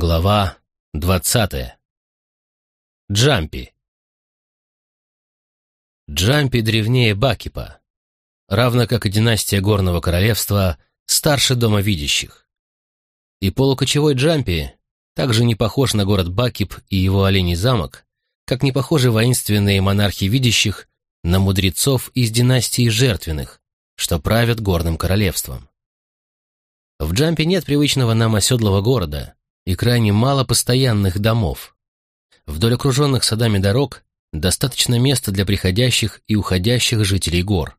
Глава двадцатая. Джампи. Джампи древнее Бакипа, равно как и династия Горного Королевства, старше Дома Видящих. И полукочевой Джампи также не похож на город Бакип и его оленей замок, как не похожи воинственные монархи Видящих на мудрецов из династии Жертвенных, что правят Горным Королевством. В Джампе нет привычного нам оседлого города и крайне мало постоянных домов. Вдоль окруженных садами дорог достаточно места для приходящих и уходящих жителей гор.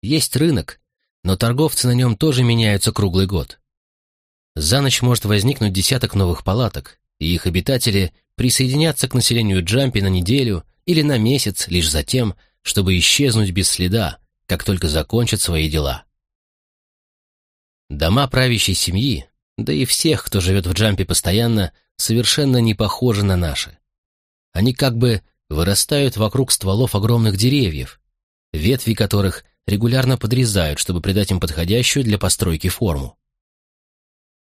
Есть рынок, но торговцы на нем тоже меняются круглый год. За ночь может возникнуть десяток новых палаток, и их обитатели присоединятся к населению Джампи на неделю или на месяц лишь за тем, чтобы исчезнуть без следа, как только закончат свои дела. Дома правящей семьи, да и всех, кто живет в Джампе постоянно, совершенно не похожи на наши. Они как бы вырастают вокруг стволов огромных деревьев, ветви которых регулярно подрезают, чтобы придать им подходящую для постройки форму.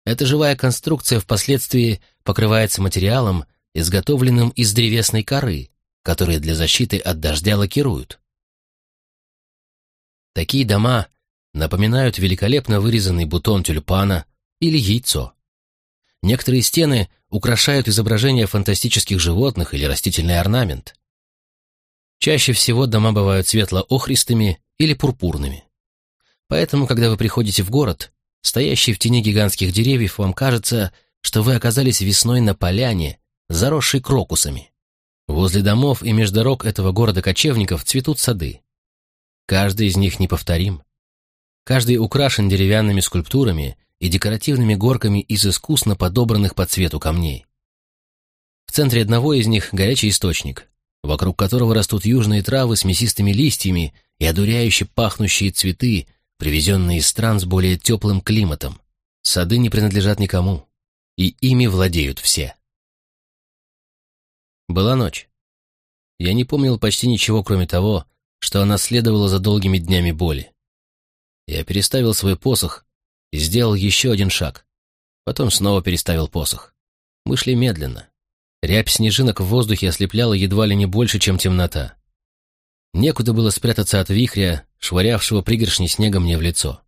Эта живая конструкция впоследствии покрывается материалом, изготовленным из древесной коры, которые для защиты от дождя лакируют. Такие дома напоминают великолепно вырезанный бутон тюльпана или яйцо. Некоторые стены украшают изображения фантастических животных или растительный орнамент. Чаще всего дома бывают светло-охристыми или пурпурными. Поэтому, когда вы приходите в город, стоящий в тени гигантских деревьев, вам кажется, что вы оказались весной на поляне, заросшей крокусами. Возле домов и между дорог этого города кочевников цветут сады. Каждый из них неповторим. Каждый украшен деревянными скульптурами и декоративными горками из искусно подобранных по цвету камней. В центре одного из них горячий источник, вокруг которого растут южные травы с мясистыми листьями и одуряюще пахнущие цветы, привезенные из стран с более теплым климатом. Сады не принадлежат никому, и ими владеют все. Была ночь. Я не помнил почти ничего, кроме того, что она следовала за долгими днями боли. Я переставил свой посох и сделал еще один шаг. Потом снова переставил посох. Мы шли медленно. Рябь снежинок в воздухе ослепляла едва ли не больше, чем темнота. Некуда было спрятаться от вихря, швырявшего пригоршни снега мне в лицо.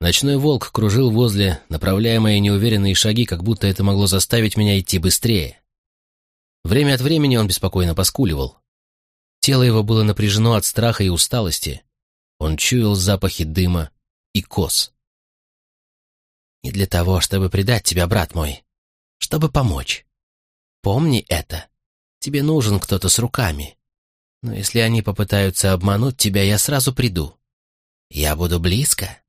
Ночной волк кружил возле, направляя мои неуверенные шаги, как будто это могло заставить меня идти быстрее. Время от времени он беспокойно поскуливал. Тело его было напряжено от страха и усталости. Он чуял запахи дыма и коз. Не для того, чтобы предать тебя, брат мой, чтобы помочь. Помни это. Тебе нужен кто-то с руками. Но если они попытаются обмануть тебя, я сразу приду. Я буду близко.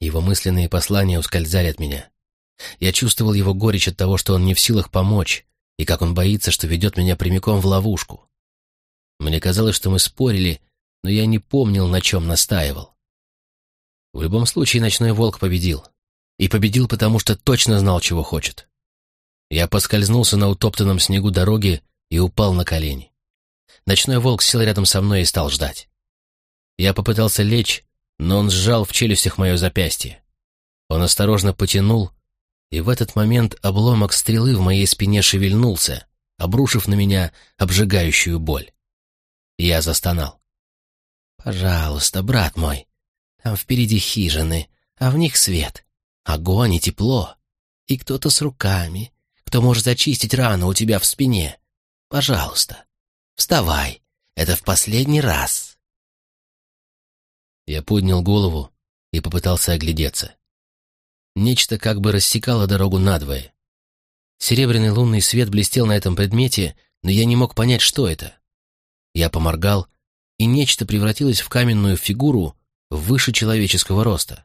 Его мысленные послания ускользали от меня. Я чувствовал его горечь от того, что он не в силах помочь, и как он боится, что ведет меня прямиком в ловушку. Мне казалось, что мы спорили, но я не помнил, на чем настаивал. В любом случае, ночной волк победил. И победил, потому что точно знал, чего хочет. Я поскользнулся на утоптанном снегу дороги и упал на колени. Ночной волк сел рядом со мной и стал ждать. Я попытался лечь, но он сжал в челюстях мое запястье. Он осторожно потянул, и в этот момент обломок стрелы в моей спине шевельнулся, обрушив на меня обжигающую боль. Я застонал. «Пожалуйста, брат мой, там впереди хижины, а в них свет, огонь и тепло. И кто-то с руками, кто может очистить рану у тебя в спине. Пожалуйста, вставай, это в последний раз. Я поднял голову и попытался оглядеться. Нечто как бы рассекало дорогу надвое. Серебряный лунный свет блестел на этом предмете, но я не мог понять, что это. Я поморгал, и нечто превратилось в каменную фигуру, выше человеческого роста.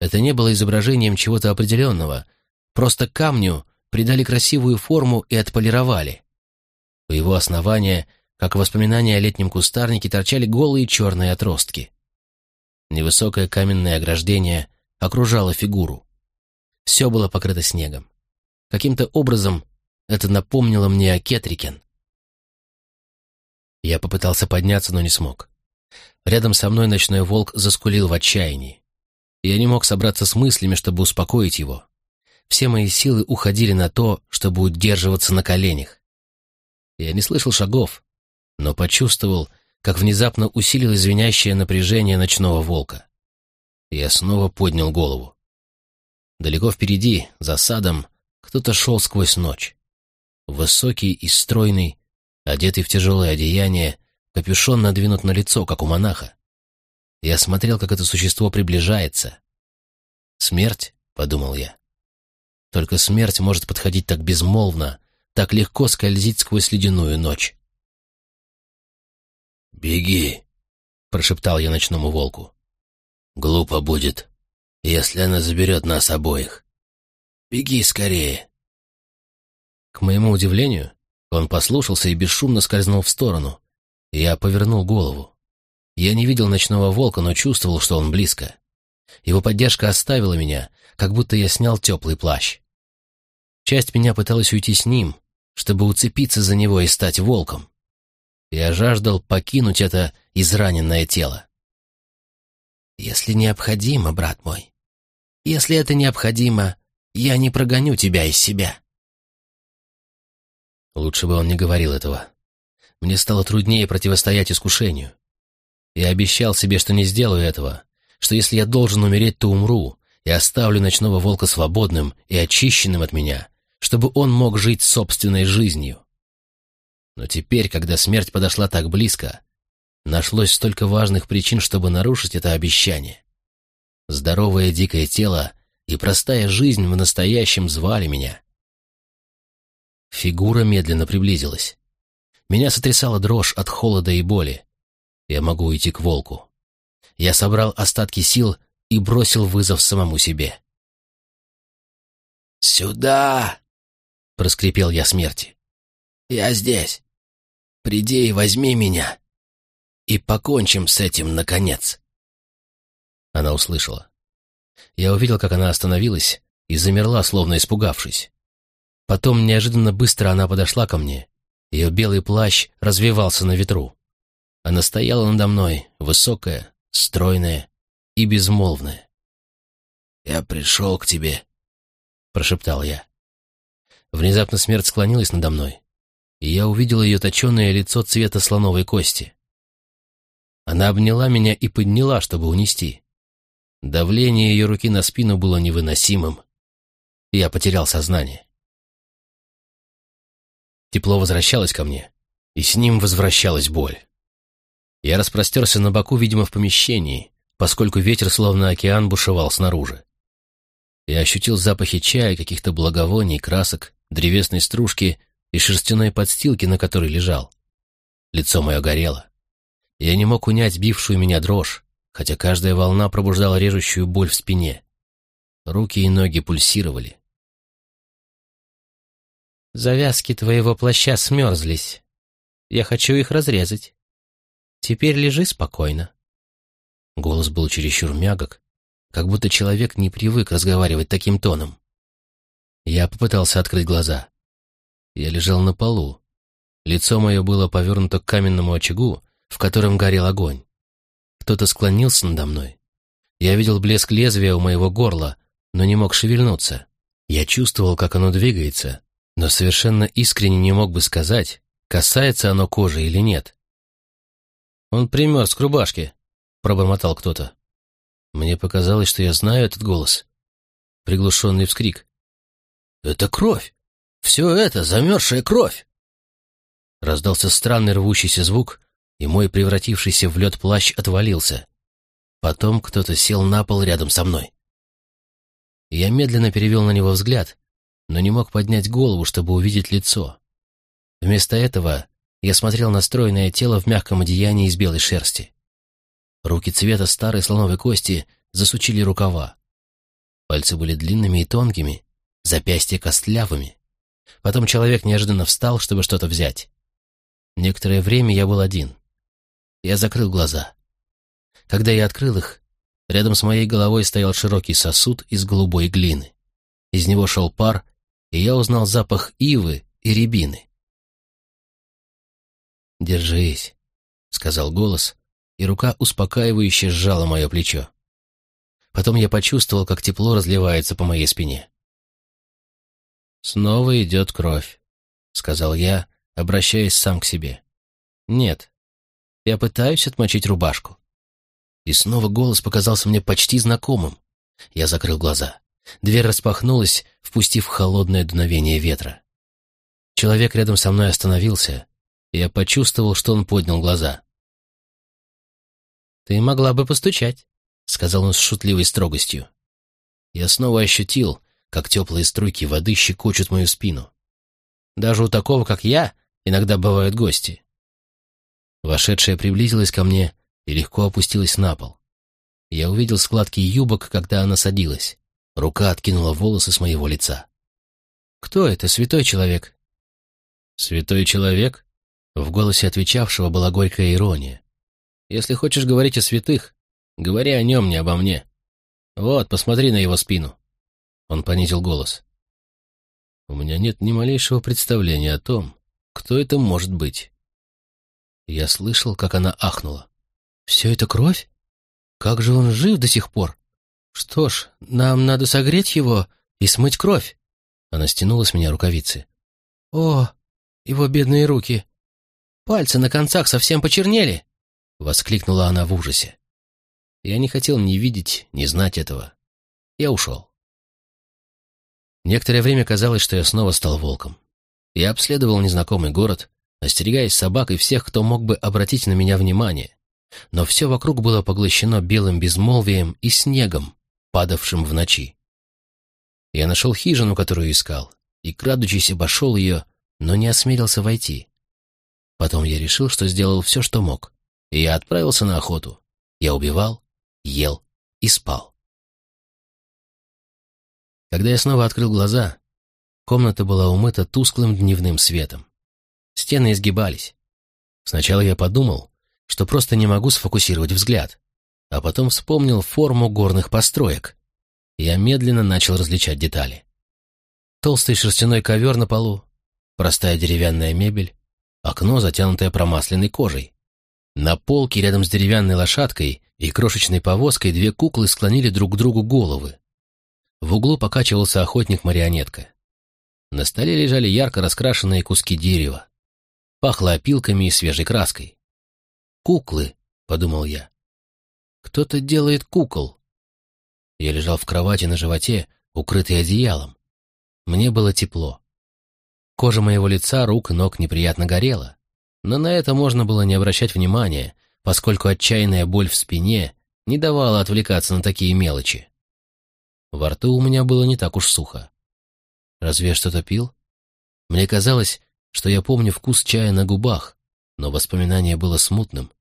Это не было изображением чего-то определенного, просто камню придали красивую форму и отполировали. У его основания, как воспоминания о летнем кустарнике, торчали голые черные отростки. Невысокое каменное ограждение окружало фигуру. Все было покрыто снегом. Каким-то образом это напомнило мне о Кетрикен. Я попытался подняться, но не смог. Рядом со мной ночной волк заскулил в отчаянии. Я не мог собраться с мыслями, чтобы успокоить его. Все мои силы уходили на то, чтобы удерживаться на коленях. Я не слышал шагов, но почувствовал, как внезапно усилилось звенящее напряжение ночного волка. Я снова поднял голову. Далеко впереди, за садом, кто-то шел сквозь ночь. Высокий и стройный, одетый в тяжелое одеяние, капюшон надвинут на лицо, как у монаха. Я смотрел, как это существо приближается. «Смерть?» — подумал я. Только смерть может подходить так безмолвно, так легко скользить сквозь ледяную ночь. «Беги!» — прошептал я ночному волку. «Глупо будет, если она заберет нас обоих. Беги скорее!» К моему удивлению, он послушался и бесшумно скользнул в сторону. Я повернул голову. Я не видел ночного волка, но чувствовал, что он близко. Его поддержка оставила меня, как будто я снял теплый плащ. Часть меня пыталась уйти с ним, чтобы уцепиться за него и стать волком. Я жаждал покинуть это израненное тело. «Если необходимо, брат мой, если это необходимо, я не прогоню тебя из себя». Лучше бы он не говорил этого. Мне стало труднее противостоять искушению. Я обещал себе, что не сделаю этого, что если я должен умереть, то умру, и оставлю ночного волка свободным и очищенным от меня, чтобы он мог жить собственной жизнью. Но теперь, когда смерть подошла так близко, нашлось столько важных причин, чтобы нарушить это обещание. Здоровое дикое тело и простая жизнь в настоящем звали меня. Фигура медленно приблизилась. Меня сотрясала дрожь от холода и боли. Я могу уйти к волку. Я собрал остатки сил и бросил вызов самому себе. «Сюда!» — проскрипел я смерти. «Я здесь. Приди и возьми меня, и покончим с этим, наконец». Она услышала. Я увидел, как она остановилась и замерла, словно испугавшись. Потом неожиданно быстро она подошла ко мне. Ее белый плащ развивался на ветру. Она стояла надо мной, высокая, стройная и безмолвная. «Я пришел к тебе», — прошептал я. Внезапно смерть склонилась надо мной, и я увидел ее точеное лицо цвета слоновой кости. Она обняла меня и подняла, чтобы унести. Давление ее руки на спину было невыносимым. Я потерял сознание. Тепло возвращалось ко мне, и с ним возвращалась боль. Я распростерся на боку, видимо, в помещении, поскольку ветер, словно океан, бушевал снаружи. Я ощутил запахи чая, каких-то благовоний, красок, древесной стружки и шерстяной подстилки, на которой лежал. Лицо мое горело. Я не мог унять бившую меня дрожь, хотя каждая волна пробуждала режущую боль в спине. Руки и ноги пульсировали. Завязки твоего плаща смерзлись. Я хочу их разрезать. Теперь лежи спокойно. Голос был чересчур мягок, как будто человек не привык разговаривать таким тоном. Я попытался открыть глаза. Я лежал на полу. Лицо мое было повернуто к каменному очагу, в котором горел огонь. Кто-то склонился надо мной. Я видел блеск лезвия у моего горла, но не мог шевельнуться. Я чувствовал, как оно двигается, но совершенно искренне не мог бы сказать, касается оно кожи или нет. «Он примерз к рубашке», — пробормотал кто-то. Мне показалось, что я знаю этот голос. Приглушенный вскрик. «Это кровь! Все это замерзшая кровь!» Раздался странный рвущийся звук, и мой превратившийся в лед плащ отвалился. Потом кто-то сел на пол рядом со мной. Я медленно перевел на него взгляд, но не мог поднять голову, чтобы увидеть лицо. Вместо этого я смотрел на стройное тело в мягком одеянии из белой шерсти. Руки цвета старой слоновой кости засучили рукава. Пальцы были длинными и тонкими, запястья костлявыми. Потом человек неожиданно встал, чтобы что-то взять. Некоторое время я был один. Я закрыл глаза. Когда я открыл их, рядом с моей головой стоял широкий сосуд из голубой глины. Из него шел пар, и я узнал запах ивы и рябины. «Держись», — сказал голос, и рука успокаивающе сжала мое плечо. Потом я почувствовал, как тепло разливается по моей спине. «Снова идет кровь», — сказал я, обращаясь сам к себе. «Нет, я пытаюсь отмочить рубашку». И снова голос показался мне почти знакомым. Я закрыл глаза. Дверь распахнулась, впустив холодное дуновение ветра. Человек рядом со мной остановился, и я почувствовал, что он поднял глаза. «Ты могла бы постучать», — сказал он с шутливой строгостью. Я снова ощутил, как теплые струйки воды щекочут мою спину. Даже у такого, как я, иногда бывают гости. Вошедшая приблизилась ко мне и легко опустилась на пол. Я увидел складки юбок, когда она садилась. Рука откинула волосы с моего лица. «Кто это, святой человек?» «Святой человек?» В голосе отвечавшего была горькая ирония. «Если хочешь говорить о святых, говори о нем, не обо мне. Вот, посмотри на его спину». Он понизил голос. «У меня нет ни малейшего представления о том, кто это может быть». Я слышал, как она ахнула. «Все это кровь? Как же он жив до сих пор? Что ж, нам надо согреть его и смыть кровь». Она стянула с меня рукавицы. «О, его бедные руки! Пальцы на концах совсем почернели!» — воскликнула она в ужасе. Я не хотел ни видеть, ни знать этого. Я ушел. Некоторое время казалось, что я снова стал волком. Я обследовал незнакомый город, остерегаясь собак и всех, кто мог бы обратить на меня внимание. Но все вокруг было поглощено белым безмолвием и снегом, падавшим в ночи. Я нашел хижину, которую искал, и, крадучись, обошел ее, но не осмелился войти. Потом я решил, что сделал все, что мог, и я отправился на охоту. Я убивал, ел и спал. Когда я снова открыл глаза, комната была умыта тусклым дневным светом. Стены изгибались. Сначала я подумал, что просто не могу сфокусировать взгляд, а потом вспомнил форму горных построек. Я медленно начал различать детали. Толстый шерстяной ковер на полу, простая деревянная мебель, окно, затянутое промасленной кожей. На полке рядом с деревянной лошадкой и крошечной повозкой две куклы склонили друг к другу головы. В углу покачивался охотник-марионетка. На столе лежали ярко раскрашенные куски дерева. Пахло опилками и свежей краской. «Куклы», — подумал я. «Кто-то делает кукол». Я лежал в кровати на животе, укрытый одеялом. Мне было тепло. Кожа моего лица, рук ног неприятно горела, но на это можно было не обращать внимания, поскольку отчаянная боль в спине не давала отвлекаться на такие мелочи. Во рту у меня было не так уж сухо. Разве я что-то пил? Мне казалось, что я помню вкус чая на губах, но воспоминание было смутным.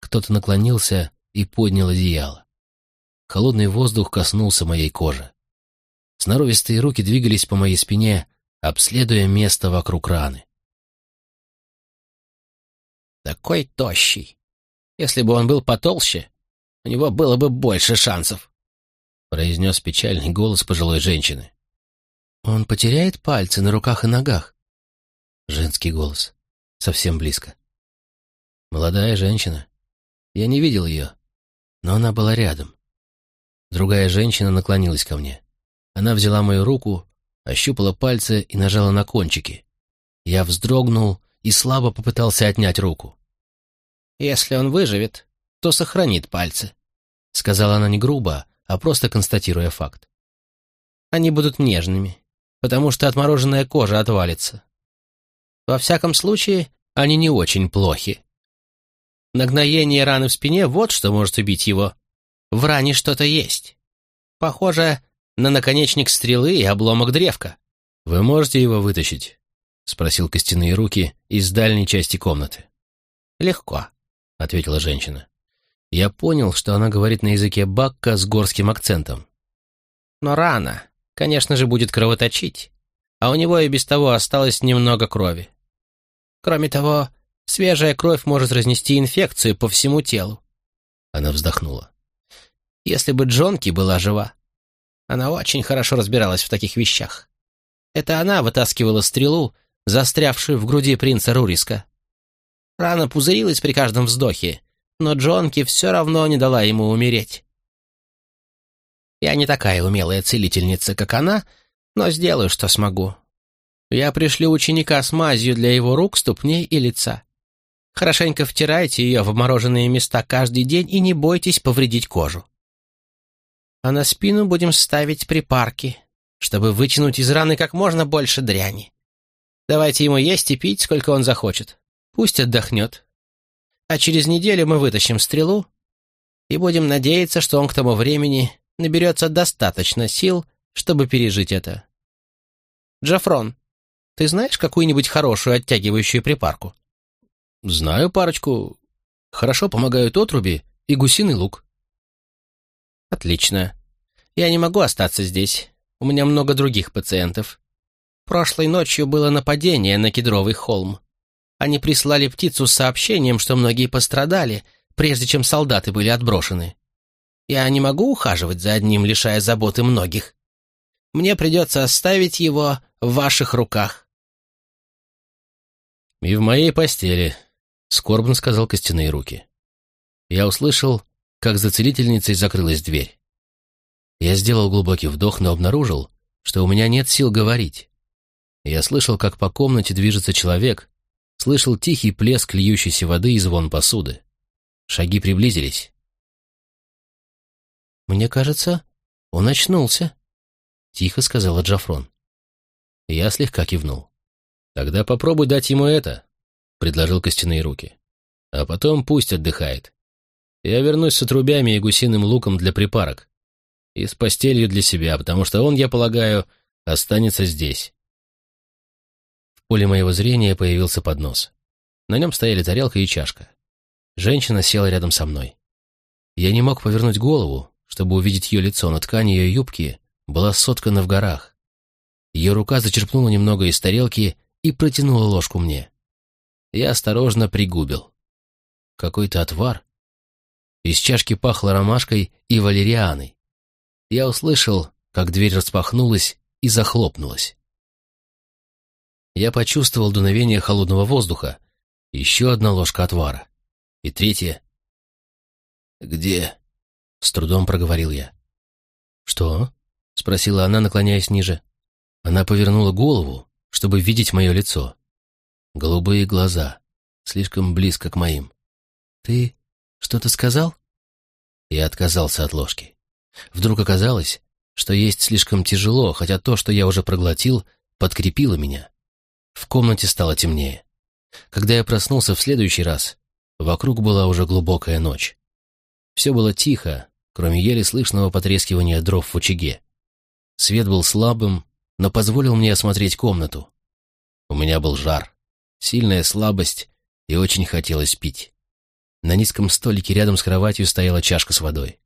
Кто-то наклонился и поднял одеяло. Холодный воздух коснулся моей кожи. Сноровистые руки двигались по моей спине, обследуя место вокруг раны. «Такой тощий! Если бы он был потолще, у него было бы больше шансов!» произнес печальный голос пожилой женщины. «Он потеряет пальцы на руках и ногах?» Женский голос. Совсем близко. Молодая женщина. Я не видел ее, но она была рядом. Другая женщина наклонилась ко мне. Она взяла мою руку ощупала пальцы и нажала на кончики. Я вздрогнул и слабо попытался отнять руку. «Если он выживет, то сохранит пальцы», — сказала она не грубо, а просто констатируя факт. «Они будут нежными, потому что отмороженная кожа отвалится. Во всяком случае, они не очень плохи. Нагноение раны в спине — вот что может убить его. В ране что-то есть. Похоже, на наконечник стрелы и обломок древка. «Вы можете его вытащить?» — спросил костяные руки из дальней части комнаты. «Легко», — ответила женщина. Я понял, что она говорит на языке Бакка с горским акцентом. «Но рано, конечно же, будет кровоточить, а у него и без того осталось немного крови. Кроме того, свежая кровь может разнести инфекцию по всему телу». Она вздохнула. «Если бы Джонки была жива, она очень хорошо разбиралась в таких вещах. Это она вытаскивала стрелу, застрявшую в груди принца Руриска. Рана пузырилась при каждом вздохе, но Джонки все равно не дала ему умереть. Я не такая умелая целительница, как она, но сделаю, что смогу. Я пришлю ученика с мазью для его рук, ступней и лица. Хорошенько втирайте ее в мороженые места каждый день и не бойтесь повредить кожу. А на спину будем ставить припарки, чтобы вытянуть из раны как можно больше дряни. Давайте ему есть и пить, сколько он захочет. Пусть отдохнет. А через неделю мы вытащим стрелу и будем надеяться, что он к тому времени наберется достаточно сил, чтобы пережить это. Джафрон, ты знаешь какую-нибудь хорошую оттягивающую припарку? Знаю парочку. Хорошо помогают отруби и гусиный лук. Отлично. Я не могу остаться здесь. У меня много других пациентов. Прошлой ночью было нападение на Кедровый холм. Они прислали птицу с сообщением, что многие пострадали, прежде чем солдаты были отброшены. Я не могу ухаживать за одним, лишая заботы многих. Мне придется оставить его в ваших руках». «И в моей постели», — скорбно сказал костяные руки. Я услышал, как за целительницей закрылась дверь. Я сделал глубокий вдох, но обнаружил, что у меня нет сил говорить. Я слышал, как по комнате движется человек, слышал тихий плеск льющейся воды и звон посуды. Шаги приблизились. «Мне кажется, он очнулся», — тихо сказала Джафрон. Я слегка кивнул. «Тогда попробуй дать ему это», — предложил костяные руки. «А потом пусть отдыхает. Я вернусь с отрубями и гусиным луком для припарок. И с постелью для себя, потому что он, я полагаю, останется здесь». В поле моего зрения появился поднос. На нем стояли тарелка и чашка. Женщина села рядом со мной. Я не мог повернуть голову, чтобы увидеть ее лицо, но ткань ее юбки была соткана в горах. Ее рука зачерпнула немного из тарелки и протянула ложку мне. Я осторожно пригубил. Какой-то отвар. Из чашки пахло ромашкой и валерианой. Я услышал, как дверь распахнулась и захлопнулась. Я почувствовал дуновение холодного воздуха, еще одна ложка отвара. И третья. «Где?» С трудом проговорил я. «Что?» — спросила она, наклоняясь ниже. Она повернула голову, чтобы видеть мое лицо. Голубые глаза, слишком близко к моим. «Ты что-то сказал?» Я отказался от ложки. Вдруг оказалось, что есть слишком тяжело, хотя то, что я уже проглотил, подкрепило меня. В комнате стало темнее. Когда я проснулся в следующий раз, вокруг была уже глубокая ночь. Все было тихо, кроме еле слышного потрескивания дров в очаге. Свет был слабым, но позволил мне осмотреть комнату. У меня был жар, сильная слабость и очень хотелось пить. На низком столике рядом с кроватью стояла чашка с водой.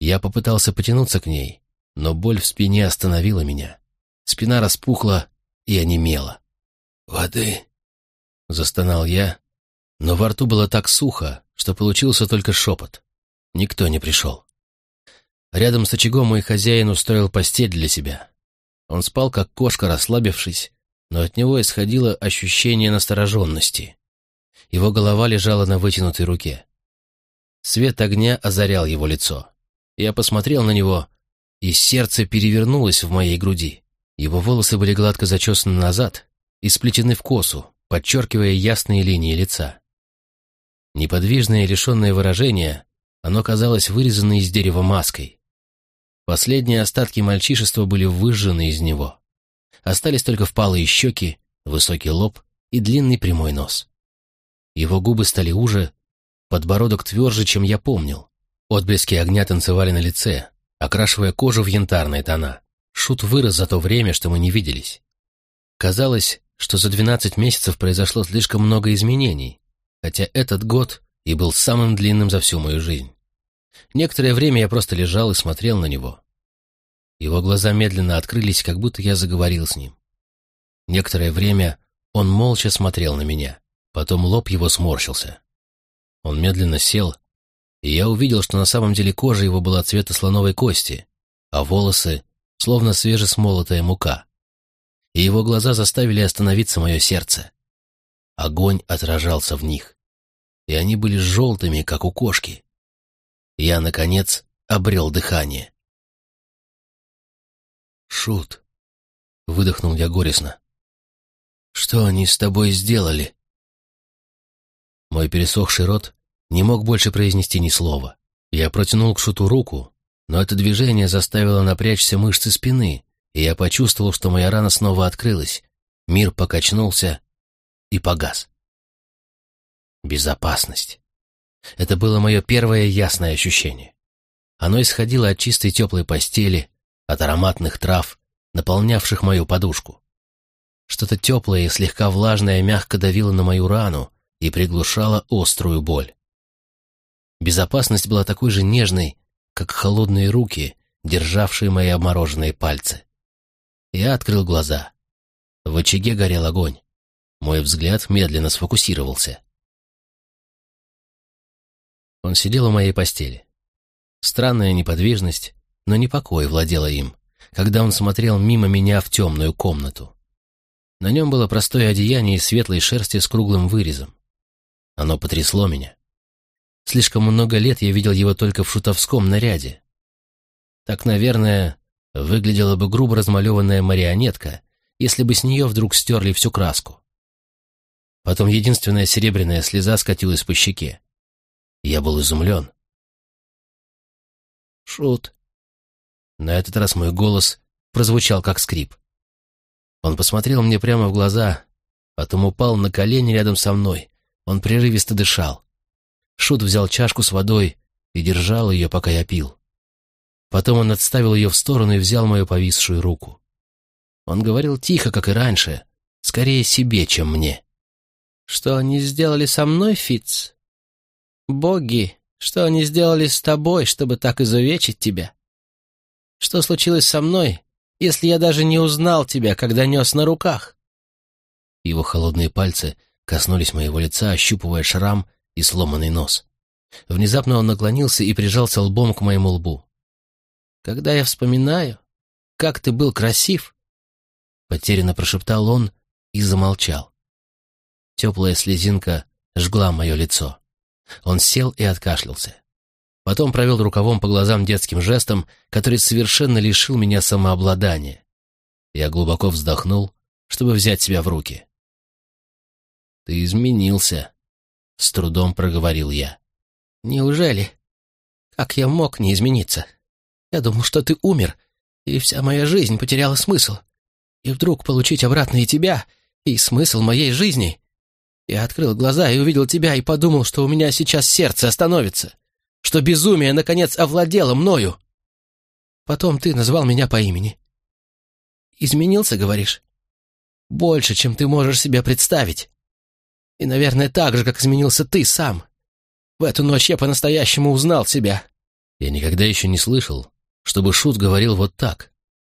Я попытался потянуться к ней, но боль в спине остановила меня. Спина распухла и онемела. «Воды!» — застонал я, но во рту было так сухо, что получился только шепот. Никто не пришел. Рядом с очагом мой хозяин устроил постель для себя. Он спал, как кошка, расслабившись, но от него исходило ощущение настороженности. Его голова лежала на вытянутой руке. Свет огня озарял его лицо. Я посмотрел на него, и сердце перевернулось в моей груди. Его волосы были гладко зачесаны назад и сплетены в косу, подчеркивая ясные линии лица. Неподвижное и лишенное выражения, оно казалось вырезанной из дерева маской. Последние остатки мальчишества были выжжены из него. Остались только впалые щеки, высокий лоб и длинный прямой нос. Его губы стали уже, подбородок тверже, чем я помнил. Отблески огня танцевали на лице, окрашивая кожу в янтарные тона. Шут вырос за то время, что мы не виделись. Казалось, что за двенадцать месяцев произошло слишком много изменений, хотя этот год и был самым длинным за всю мою жизнь. Некоторое время я просто лежал и смотрел на него. Его глаза медленно открылись, как будто я заговорил с ним. Некоторое время он молча смотрел на меня, потом лоб его сморщился. Он медленно сел, и я увидел, что на самом деле кожа его была цвета слоновой кости, а волосы — словно свежесмолотая мука. И его глаза заставили остановиться мое сердце. Огонь отражался в них, и они были желтыми, как у кошки. Я, наконец, обрел дыхание. Шут!» — выдохнул я горестно. «Что они с тобой сделали?» Мой пересохший рот не мог больше произнести ни слова. Я протянул к Шуту руку, но это движение заставило напрячься мышцы спины, и я почувствовал, что моя рана снова открылась. Мир покачнулся и погас. Безопасность. Это было мое первое ясное ощущение. Оно исходило от чистой теплой постели, от ароматных трав, наполнявших мою подушку. Что-то теплое и слегка влажное мягко давило на мою рану и приглушало острую боль. Безопасность была такой же нежной, как холодные руки, державшие мои обмороженные пальцы. Я открыл глаза. В очаге горел огонь. Мой взгляд медленно сфокусировался. Он сидел у моей постели. Странная неподвижность, но не покой владела им, когда он смотрел мимо меня в темную комнату. На нем было простое одеяние из светлой шерсти с круглым вырезом. Оно потрясло меня. Слишком много лет я видел его только в шутовском наряде. Так, наверное, выглядела бы грубо размалеванная марионетка, если бы с нее вдруг стерли всю краску. Потом единственная серебряная слеза скатилась по щеке. Я был изумлен. «Шут». На этот раз мой голос прозвучал как скрип. Он посмотрел мне прямо в глаза, потом упал на колени рядом со мной. Он прерывисто дышал. Шут взял чашку с водой и держал ее, пока я пил. Потом он отставил ее в сторону и взял мою повисшую руку. Он говорил тихо, как и раньше, скорее себе, чем мне. «Что они сделали со мной, Фиц? Боги, что они сделали с тобой, чтобы так изувечить тебя? Что случилось со мной, если я даже не узнал тебя, когда нес на руках?» Его холодные пальцы коснулись моего лица, ощупывая шрам и сломанный нос. Внезапно он наклонился и прижался лбом к моему лбу. «Когда я вспоминаю, как ты был красив!» Потерянно прошептал он и замолчал. Теплая слезинка жгла мое лицо. Он сел и откашлялся. Потом провел рукавом по глазам детским жестом, который совершенно лишил меня самообладания. Я глубоко вздохнул, чтобы взять себя в руки. «Ты изменился», — с трудом проговорил я. «Неужели? Как я мог не измениться? Я думал, что ты умер, и вся моя жизнь потеряла смысл. И вдруг получить обратно и тебя, и смысл моей жизни. Я открыл глаза и увидел тебя, и подумал, что у меня сейчас сердце остановится, что безумие, наконец, овладело мною. Потом ты назвал меня по имени. Изменился, говоришь? Больше, чем ты можешь себе представить. И, наверное, так же, как изменился ты сам. В эту ночь я по-настоящему узнал себя. Я никогда еще не слышал, чтобы Шут говорил вот так.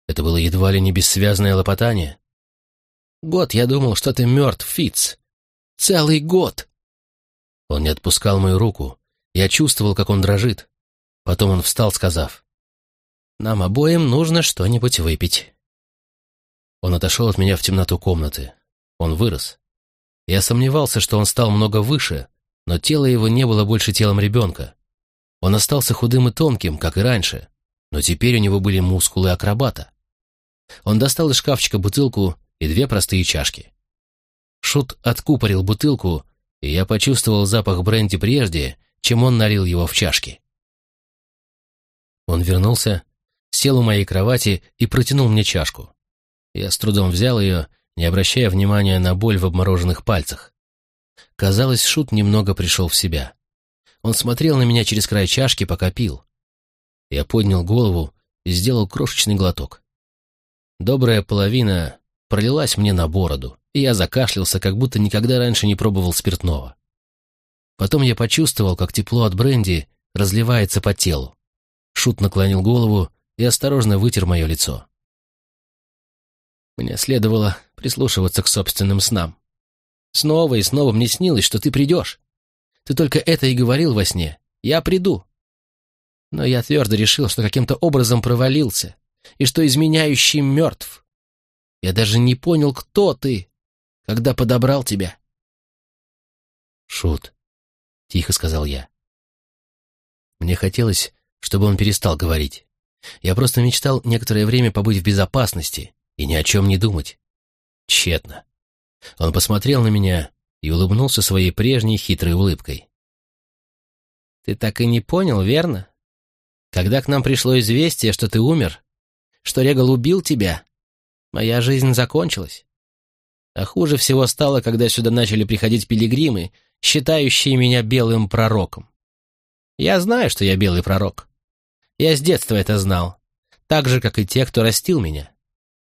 Это было едва ли не бессвязное лопотание. Год я думал, что ты мертв, Фиц. Целый год!» Он не отпускал мою руку. Я чувствовал, как он дрожит. Потом он встал, сказав, «Нам обоим нужно что-нибудь выпить». Он отошел от меня в темноту комнаты. Он вырос. Я сомневался, что он стал много выше, но тело его не было больше телом ребенка. Он остался худым и тонким, как и раньше, но теперь у него были мускулы акробата. Он достал из шкафчика бутылку и две простые чашки. Шут откупорил бутылку, и я почувствовал запах бренди прежде, чем он налил его в чашки. Он вернулся, сел у моей кровати и протянул мне чашку. Я с трудом взял ее, не обращая внимания на боль в обмороженных пальцах. Казалось, Шут немного пришел в себя. Он смотрел на меня через край чашки, пока пил. Я поднял голову и сделал крошечный глоток. Добрая половина пролилась мне на бороду и я закашлялся, как будто никогда раньше не пробовал спиртного. Потом я почувствовал, как тепло от бренди разливается по телу. Шут наклонил голову и осторожно вытер мое лицо. Мне следовало прислушиваться к собственным снам. Снова и снова мне снилось, что ты придешь. Ты только это и говорил во сне. Я приду. Но я твердо решил, что каким-то образом провалился, и что изменяющий мертв. Я даже не понял, кто ты, когда подобрал тебя». «Шут», — тихо сказал я. Мне хотелось, чтобы он перестал говорить. Я просто мечтал некоторое время побыть в безопасности и ни о чем не думать. Тщетно. Он посмотрел на меня и улыбнулся своей прежней хитрой улыбкой. «Ты так и не понял, верно? Когда к нам пришло известие, что ты умер, что Регал убил тебя, моя жизнь закончилась. А хуже всего стало, когда сюда начали приходить пилигримы, считающие меня белым пророком. Я знаю, что я белый пророк. Я с детства это знал, так же, как и те, кто растил меня.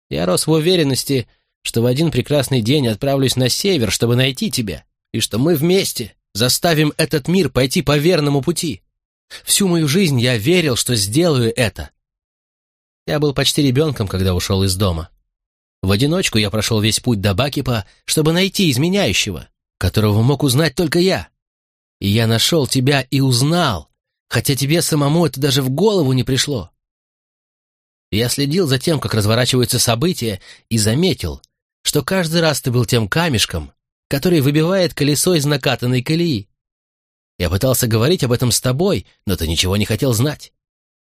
Я рос в уверенности, что в один прекрасный день отправлюсь на север, чтобы найти тебя, и что мы вместе заставим этот мир пойти по верному пути. Всю мою жизнь я верил, что сделаю это. Я был почти ребенком, когда ушел из дома. В одиночку я прошел весь путь до Бакипа, чтобы найти изменяющего, которого мог узнать только я. И я нашел тебя и узнал, хотя тебе самому это даже в голову не пришло. Я следил за тем, как разворачиваются события, и заметил, что каждый раз ты был тем камешком, который выбивает колесо из накатанной колеи. Я пытался говорить об этом с тобой, но ты ничего не хотел знать.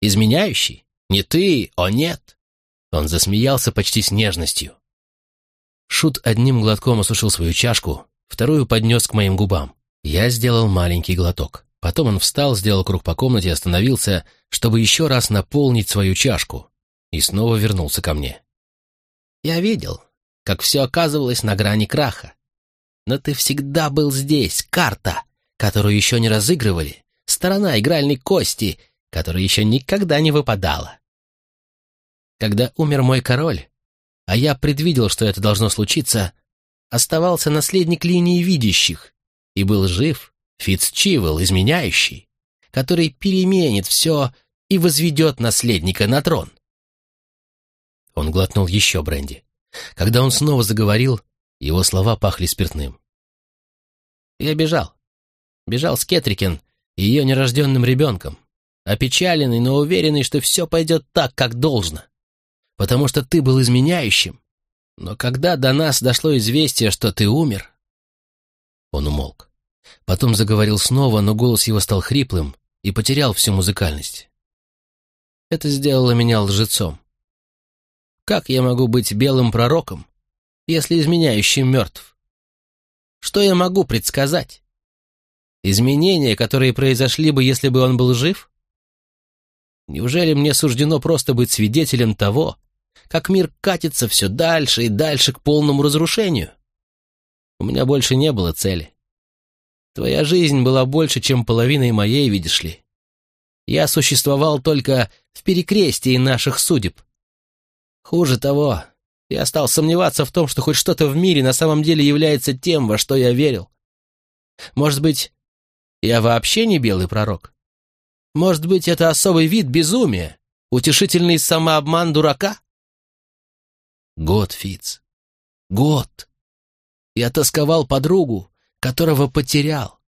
Изменяющий? Не ты, о нет. Он засмеялся почти с нежностью. Шут одним глотком осушил свою чашку, вторую поднес к моим губам. Я сделал маленький глоток. Потом он встал, сделал круг по комнате и остановился, чтобы еще раз наполнить свою чашку, и снова вернулся ко мне. «Я видел, как все оказывалось на грани краха. Но ты всегда был здесь, карта, которую еще не разыгрывали, сторона игральной кости, которая еще никогда не выпадала. Когда умер мой король, а я предвидел, что это должно случиться, оставался наследник линии видящих, и был жив Фицчивел, изменяющий, который переменит все и возведет наследника на трон. Он глотнул еще бренди. Когда он снова заговорил, его слова пахли спиртным. Я бежал. Бежал с Кетрикен и ее нерожденным ребенком, опечаленный, но уверенный, что все пойдет так, как должно потому что ты был изменяющим. Но когда до нас дошло известие, что ты умер...» Он умолк. Потом заговорил снова, но голос его стал хриплым и потерял всю музыкальность. Это сделало меня лжецом. Как я могу быть белым пророком, если изменяющий мертв? Что я могу предсказать? Изменения, которые произошли бы, если бы он был жив? Неужели мне суждено просто быть свидетелем того, как мир катится все дальше и дальше к полному разрушению. У меня больше не было цели. Твоя жизнь была больше, чем половиной моей, видишь ли. Я существовал только в перекрестии наших судеб. Хуже того, я стал сомневаться в том, что хоть что-то в мире на самом деле является тем, во что я верил. Может быть, я вообще не белый пророк? Может быть, это особый вид безумия, утешительный самообман дурака? Год, Фиц. Год. Я тосковал по другу, которого потерял.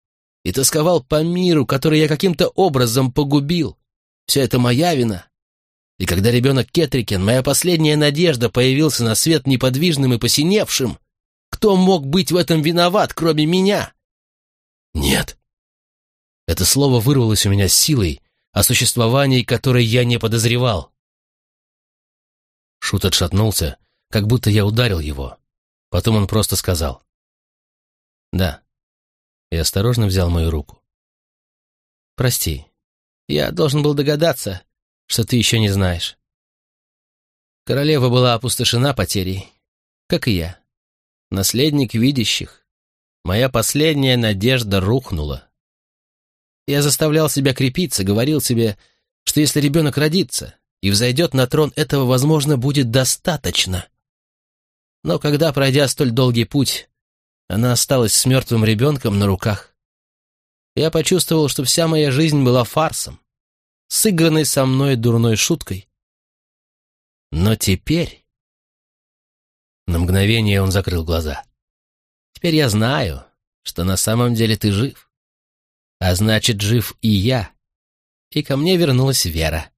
И тосковал по миру, который я каким-то образом погубил. Все это моя вина. И когда ребенок Кетрикен, моя последняя надежда, появился на свет неподвижным и посиневшим, кто мог быть в этом виноват, кроме меня? Нет. Это слово вырвалось у меня с силой, о существовании которой я не подозревал. Шут отшатнулся, как будто я ударил его. Потом он просто сказал. «Да». И осторожно взял мою руку. «Прости, я должен был догадаться, что ты еще не знаешь. Королева была опустошена потерей, как и я. Наследник видящих. Моя последняя надежда рухнула. Я заставлял себя крепиться, говорил себе, что если ребенок родится и взойдет на трон, этого, возможно, будет достаточно. Но когда, пройдя столь долгий путь, она осталась с мертвым ребенком на руках, я почувствовал, что вся моя жизнь была фарсом, сыгранной со мной дурной шуткой. Но теперь... На мгновение он закрыл глаза. Теперь я знаю, что на самом деле ты жив. А значит, жив и я. И ко мне вернулась вера.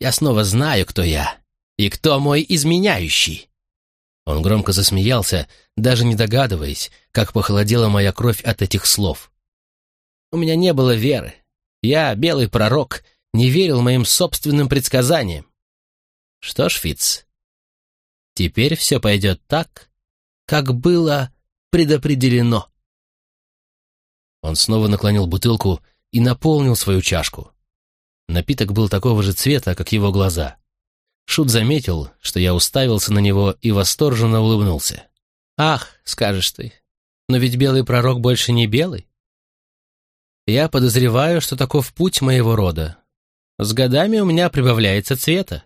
Я снова знаю, кто я. И кто мой изменяющий. Он громко засмеялся, даже не догадываясь, как похолодела моя кровь от этих слов. У меня не было веры. Я, белый пророк, не верил моим собственным предсказаниям. Что ж, Фиц, теперь все пойдет так, как было предопределено. Он снова наклонил бутылку и наполнил свою чашку. Напиток был такого же цвета, как его глаза. Шут заметил, что я уставился на него и восторженно улыбнулся. «Ах, скажешь ты, но ведь белый пророк больше не белый. Я подозреваю, что таков путь моего рода. С годами у меня прибавляется цвета.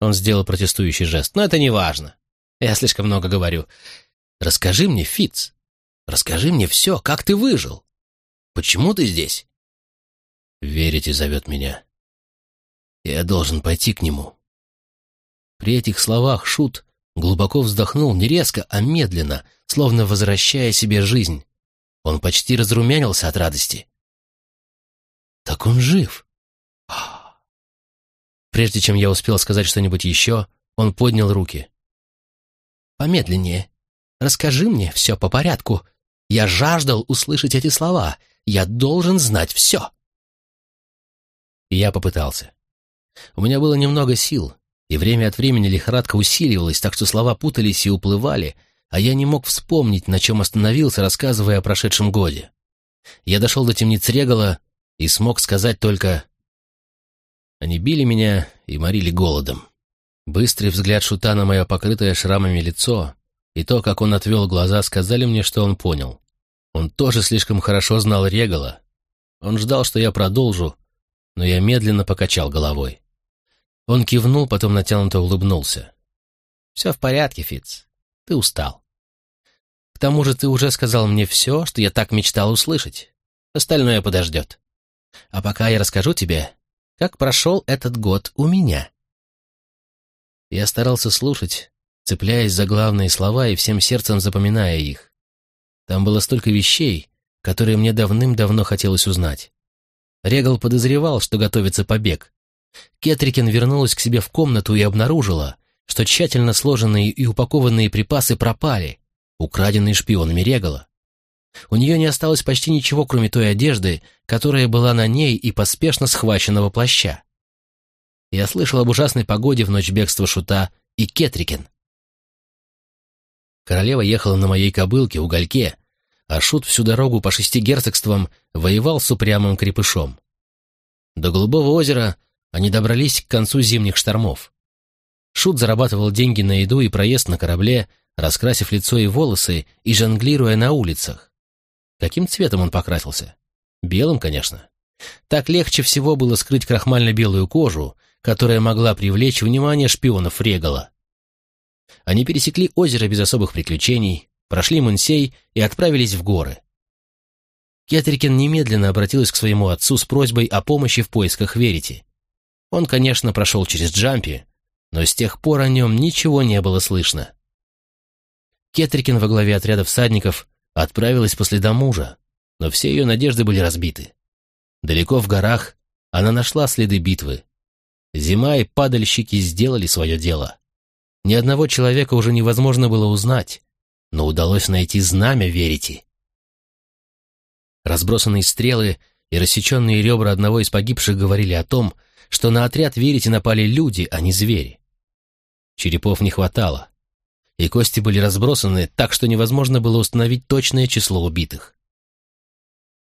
Он сделал протестующий жест. Но это не важно. Я слишком много говорю. Расскажи мне, Фиц. Расскажи мне все, как ты выжил. Почему ты здесь? Верите зовет меня. Я должен пойти к нему. При этих словах Шут глубоко вздохнул не резко, а медленно, словно возвращая себе жизнь. Он почти разрумянился от радости. «Так он жив!» Прежде чем я успел сказать что-нибудь еще, он поднял руки. «Помедленнее. Расскажи мне все по порядку. Я жаждал услышать эти слова. Я должен знать все!» я попытался. У меня было немного сил, и время от времени лихорадка усиливалась, так что слова путались и уплывали, а я не мог вспомнить, на чем остановился, рассказывая о прошедшем годе. Я дошел до темниц Регала и смог сказать только «Они били меня и морили голодом». Быстрый взгляд Шута на мое покрытое шрамами лицо и то, как он отвел глаза, сказали мне, что он понял. Он тоже слишком хорошо знал Регала. Он ждал, что я продолжу, но я медленно покачал головой. Он кивнул, потом натянуто улыбнулся. «Все в порядке, Фиц. Ты устал. К тому же ты уже сказал мне все, что я так мечтал услышать. Остальное подождет. А пока я расскажу тебе, как прошел этот год у меня». Я старался слушать, цепляясь за главные слова и всем сердцем запоминая их. Там было столько вещей, которые мне давным-давно хотелось узнать. Регал подозревал, что готовится побег. Кетрикин вернулась к себе в комнату и обнаружила, что тщательно сложенные и упакованные припасы пропали, украденные шпионами Регала. У нее не осталось почти ничего, кроме той одежды, которая была на ней и поспешно схваченного плаща. Я слышал об ужасной погоде в ночь бегства Шута и Кетрикин. Королева ехала на моей кобылке, угольке, а Шут всю дорогу по шести герцогствам воевал с упрямым крепышом. До Голубого озера они добрались к концу зимних штормов. Шут зарабатывал деньги на еду и проезд на корабле, раскрасив лицо и волосы и жонглируя на улицах. Каким цветом он покрасился? Белым, конечно. Так легче всего было скрыть крахмально-белую кожу, которая могла привлечь внимание шпионов Регала. Они пересекли озеро без особых приключений, прошли Мунсей и отправились в горы. Кетрикин немедленно обратилась к своему отцу с просьбой о помощи в поисках Верити. Он, конечно, прошел через Джампи, но с тех пор о нем ничего не было слышно. Кетрикин во главе отряда всадников отправилась по следам мужа, но все ее надежды были разбиты. Далеко в горах она нашла следы битвы. Зима и падальщики сделали свое дело. Ни одного человека уже невозможно было узнать, но удалось найти знамя Верити. Разбросанные стрелы и рассеченные ребра одного из погибших говорили о том, что на отряд Верити напали люди, а не звери. Черепов не хватало, и кости были разбросаны так, что невозможно было установить точное число убитых.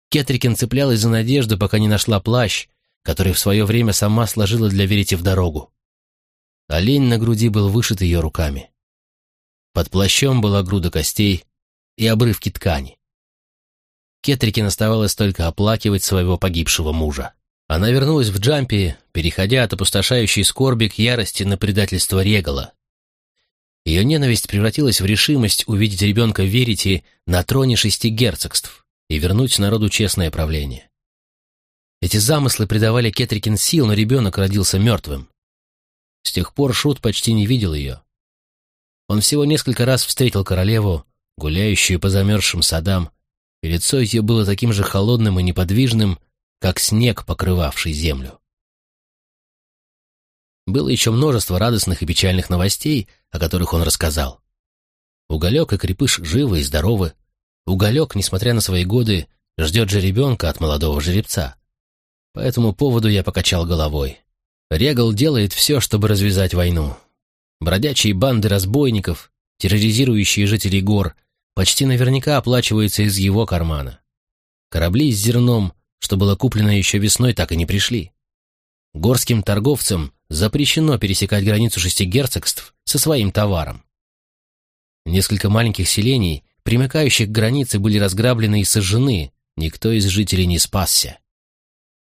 Кетрикин цеплялась за надежду, пока не нашла плащ, который в свое время сама сложила для Верити в дорогу. Олень на груди был вышит ее руками. Под плащом была груда костей и обрывки ткани. Кетрикин оставалось только оплакивать своего погибшего мужа. Она вернулась в Джампи, переходя от опустошающей скорби к ярости на предательство Регала. Ее ненависть превратилась в решимость увидеть ребенка Верити на троне шести герцогств и вернуть народу честное правление. Эти замыслы придавали Кетрикин сил, но ребенок родился мертвым. С тех пор Шут почти не видел ее. Он всего несколько раз встретил королеву, гуляющую по замерзшим садам, и лицо ее было таким же холодным и неподвижным, как снег, покрывавший землю. Было еще множество радостных и печальных новостей, о которых он рассказал. Уголек и Крепыш живы и здоровы. Уголек, несмотря на свои годы, ждет же ребенка от молодого жеребца. По этому поводу я покачал головой. Регал делает все, чтобы развязать войну. Бродячие банды разбойников, терроризирующие жителей гор, почти наверняка оплачиваются из его кармана. Корабли с зерном, что было куплено еще весной, так и не пришли. Горским торговцам запрещено пересекать границу шести герцогств со своим товаром. Несколько маленьких селений, примыкающих к границе, были разграблены и сожжены, никто из жителей не спасся.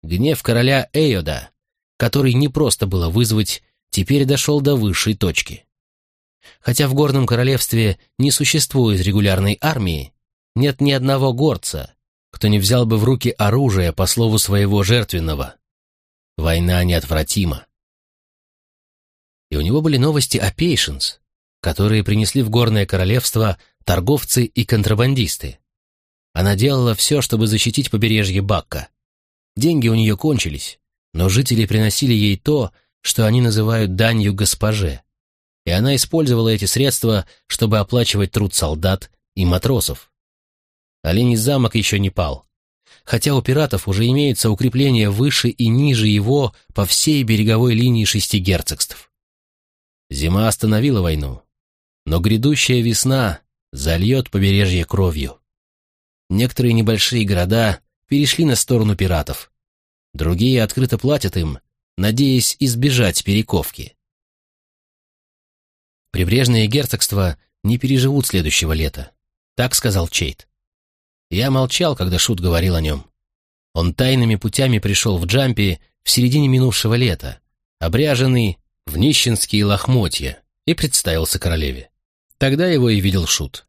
Гнев короля Эйода, который не просто было вызвать, теперь дошел до высшей точки. Хотя в Горном Королевстве не существует регулярной армии, нет ни одного горца, кто не взял бы в руки оружие по слову своего жертвенного. Война неотвратима. И у него были новости о Пейшенс, которые принесли в Горное Королевство торговцы и контрабандисты. Она делала все, чтобы защитить побережье Бакка. Деньги у нее кончились, но жители приносили ей то, что они называют данью госпоже, и она использовала эти средства, чтобы оплачивать труд солдат и матросов. Оленей замок еще не пал, хотя у пиратов уже имеются укрепления выше и ниже его по всей береговой линии шести герцогств. Зима остановила войну, но грядущая весна зальет побережье кровью. Некоторые небольшие города перешли на сторону пиратов, другие открыто платят им, надеясь избежать перековки. Прибрежные герцогства не переживут следующего лета, так сказал Чейт. Я молчал, когда Шут говорил о нем. Он тайными путями пришел в Джампи в середине минувшего лета, обряженный в нищенские лохмотья, и представился королеве. Тогда его и видел Шут.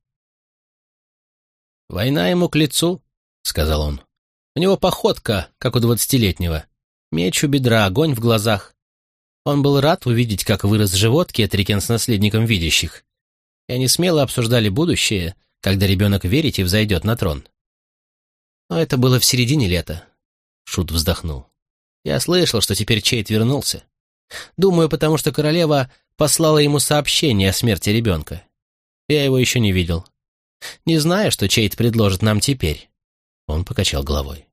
«Война ему к лицу», — сказал он. «У него походка, как у двадцатилетнего. Меч у бедра, огонь в глазах. Он был рад увидеть, как вырос живот Кетрикен с наследником видящих. И они смело обсуждали будущее, когда ребенок верить и взойдет на трон. Но это было в середине лета. Шут вздохнул. Я слышал, что теперь Чейт вернулся. Думаю, потому что королева послала ему сообщение о смерти ребенка. Я его еще не видел. Не знаю, что Чейт предложит нам теперь. Он покачал головой.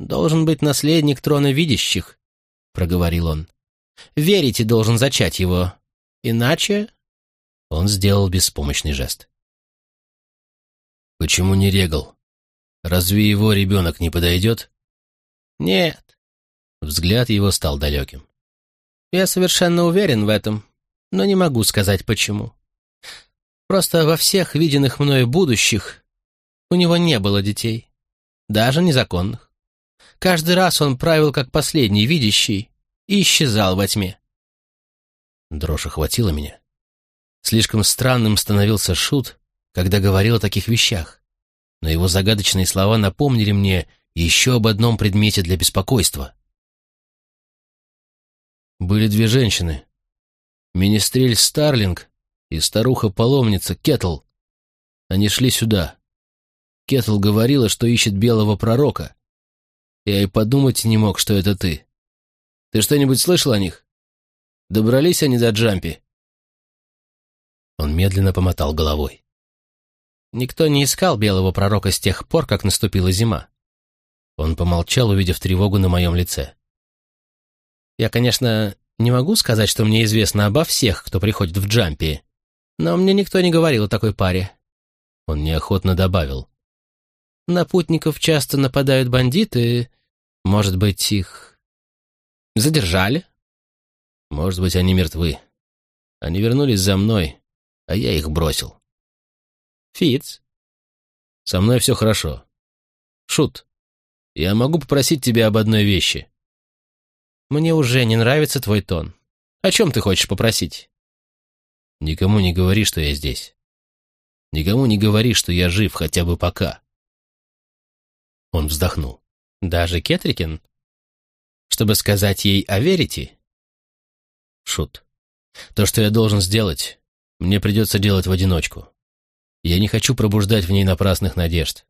«Должен быть наследник трона видящих», — проговорил он. «Верите должен зачать его. Иначе...» Он сделал беспомощный жест. «Почему не регал? Разве его ребенок не подойдет?» «Нет». Взгляд его стал далеким. «Я совершенно уверен в этом, но не могу сказать почему. Просто во всех виденных мною будущих у него не было детей, даже незаконных. Каждый раз он правил как последний видящий и исчезал во тьме. Дрожь охватила меня. Слишком странным становился Шут, когда говорил о таких вещах, но его загадочные слова напомнили мне еще об одном предмете для беспокойства. Были две женщины. Министрель Старлинг и старуха-паломница Кетл. Они шли сюда. Кетл говорила, что ищет белого пророка, я и подумать не мог, что это ты. Ты что-нибудь слышал о них? Добрались они до Джампи?» Он медленно помотал головой. Никто не искал белого пророка с тех пор, как наступила зима. Он помолчал, увидев тревогу на моем лице. «Я, конечно, не могу сказать, что мне известно обо всех, кто приходит в Джампи, но мне никто не говорил о такой паре». Он неохотно добавил. На путников часто нападают бандиты. Может быть, их задержали? Может быть, они мертвы. Они вернулись за мной, а я их бросил. Фиц, со мной все хорошо. Шут, я могу попросить тебя об одной вещи. Мне уже не нравится твой тон. О чем ты хочешь попросить? Никому не говори, что я здесь. Никому не говори, что я жив хотя бы пока. Он вздохнул. «Даже Кетрикин? Чтобы сказать ей о верите?» Шут. «То, что я должен сделать, мне придется делать в одиночку. Я не хочу пробуждать в ней напрасных надежд.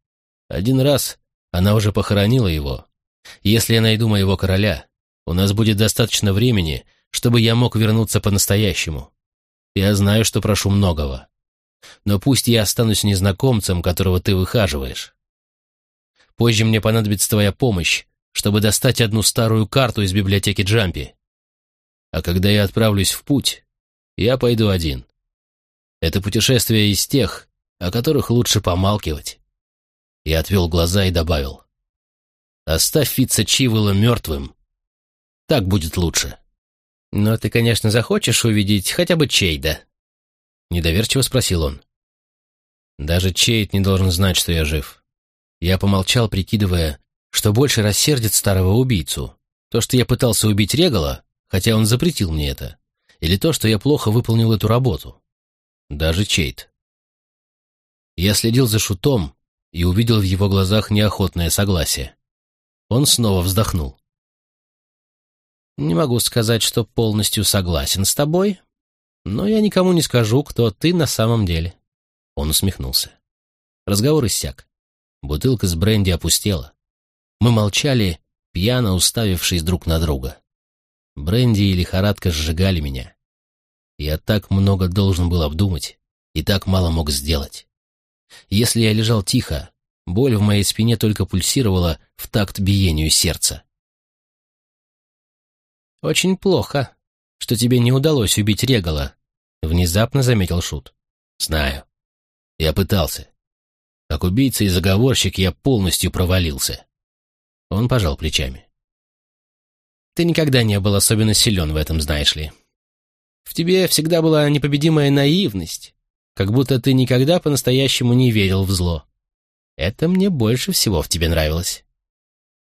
Один раз она уже похоронила его. Если я найду моего короля, у нас будет достаточно времени, чтобы я мог вернуться по-настоящему. Я знаю, что прошу многого. Но пусть я останусь незнакомцем, которого ты выхаживаешь. Позже мне понадобится твоя помощь, чтобы достать одну старую карту из библиотеки Джампи. А когда я отправлюсь в путь, я пойду один. Это путешествие из тех, о которых лучше помалкивать. Я отвел глаза и добавил. Оставь Фитца Чивола мертвым. Так будет лучше. Но ты, конечно, захочешь увидеть хотя бы Чейда. Недоверчиво спросил он. Даже Чейд не должен знать, что я жив. Я помолчал, прикидывая, что больше рассердит старого убийцу. То, что я пытался убить Регала, хотя он запретил мне это, или то, что я плохо выполнил эту работу. Даже Чейд. Я следил за Шутом и увидел в его глазах неохотное согласие. Он снова вздохнул. «Не могу сказать, что полностью согласен с тобой, но я никому не скажу, кто ты на самом деле». Он усмехнулся. Разговор иссяк. Бутылка с бренди опустела. Мы молчали, пьяно уставившись друг на друга. Бренди и лихорадка сжигали меня. Я так много должен был обдумать и так мало мог сделать. Если я лежал тихо, боль в моей спине только пульсировала в такт биению сердца. «Очень плохо, что тебе не удалось убить Регала», — внезапно заметил Шут. «Знаю. Я пытался. Как убийца и заговорщик я полностью провалился. Он пожал плечами. Ты никогда не был особенно силен в этом, знаешь ли. В тебе всегда была непобедимая наивность, как будто ты никогда по-настоящему не верил в зло. Это мне больше всего в тебе нравилось.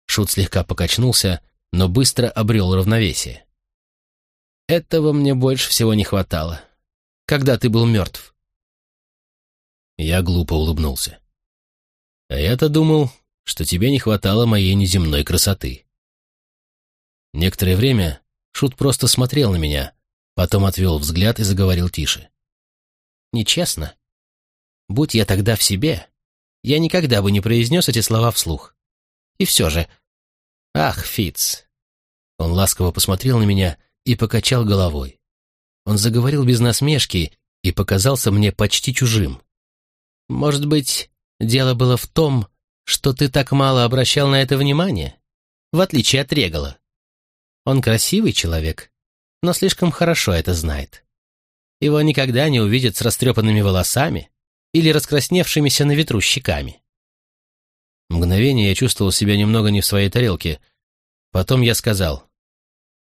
Шут слегка покачнулся, но быстро обрел равновесие. Этого мне больше всего не хватало, когда ты был мертв. Я глупо улыбнулся. А я-то думал, что тебе не хватало моей неземной красоты. Некоторое время Шут просто смотрел на меня, потом отвел взгляд и заговорил тише. «Нечестно. Будь я тогда в себе, я никогда бы не произнес эти слова вслух. И все же... Ах, Фиц. Он ласково посмотрел на меня и покачал головой. Он заговорил без насмешки и показался мне почти чужим. «Может быть, дело было в том, что ты так мало обращал на это внимание, в отличие от Регала. Он красивый человек, но слишком хорошо это знает. Его никогда не увидят с растрепанными волосами или раскрасневшимися на ветру щеками. Мгновение я чувствовал себя немного не в своей тарелке. Потом я сказал,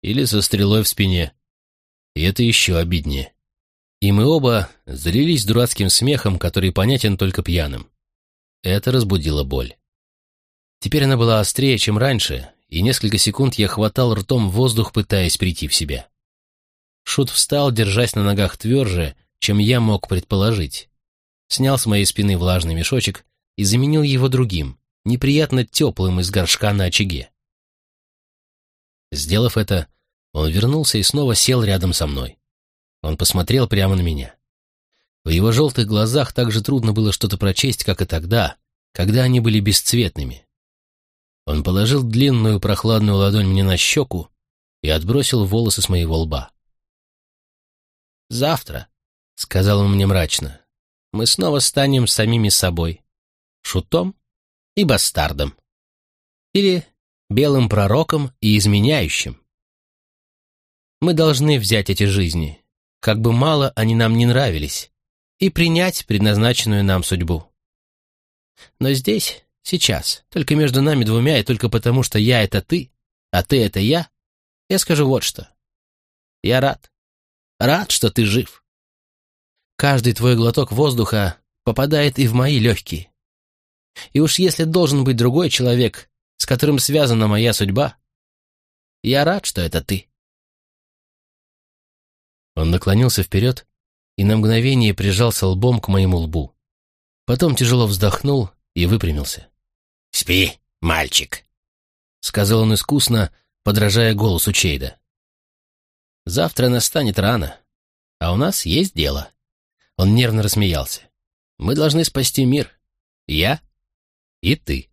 или со стрелой в спине. И это еще обиднее. И мы оба залились дурацким смехом, который понятен только пьяным. Это разбудило боль. Теперь она была острее, чем раньше, и несколько секунд я хватал ртом воздух, пытаясь прийти в себя. Шут встал, держась на ногах тверже, чем я мог предположить. Снял с моей спины влажный мешочек и заменил его другим, неприятно теплым из горшка на очаге. Сделав это, он вернулся и снова сел рядом со мной. Он посмотрел прямо на меня. В его желтых глазах так же трудно было что-то прочесть, как и тогда, когда они были бесцветными. Он положил длинную прохладную ладонь мне на щеку и отбросил волосы с моего лба. «Завтра», — сказал он мне мрачно, — «мы снова станем самими собой, шутом и бастардом. Или белым пророком и изменяющим. Мы должны взять эти жизни, как бы мало они нам не нравились, и принять предназначенную нам судьбу. Но здесь, сейчас, только между нами двумя и только потому, что я — это ты, а ты — это я, я скажу вот что. Я рад. Рад, что ты жив. Каждый твой глоток воздуха попадает и в мои легкие. И уж если должен быть другой человек, с которым связана моя судьба, я рад, что это ты. Он наклонился вперед и на мгновение прижался лбом к моему лбу. Потом тяжело вздохнул и выпрямился. «Спи, мальчик», — сказал он искусно, подражая голосу Чейда. «Завтра настанет рано, а у нас есть дело». Он нервно рассмеялся. «Мы должны спасти мир. Я и ты».